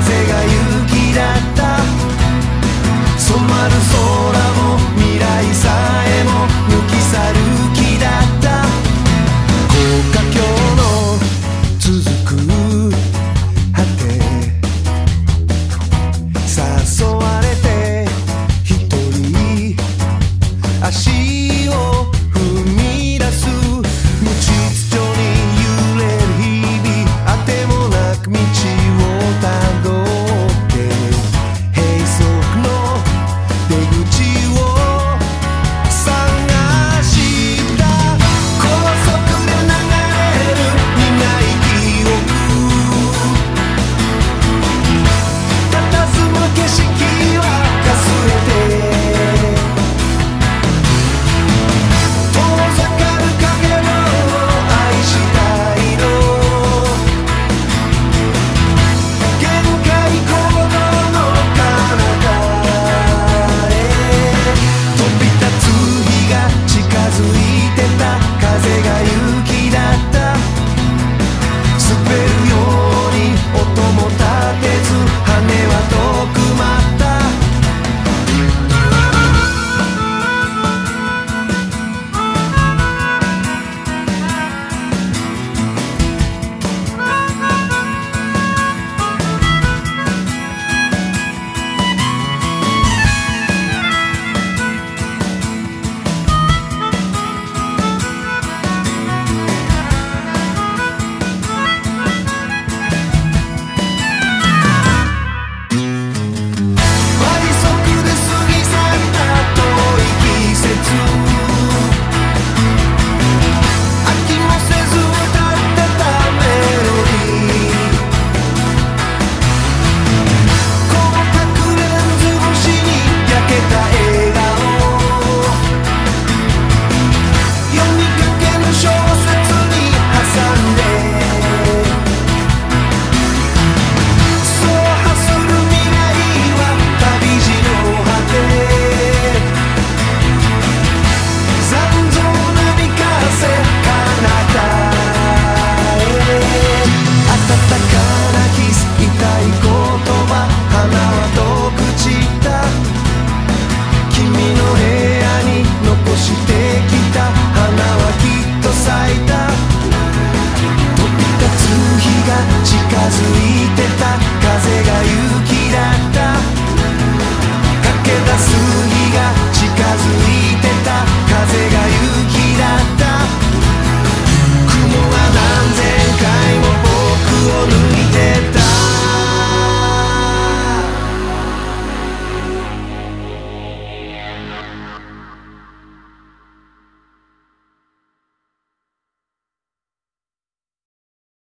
風が雪だった。染まる空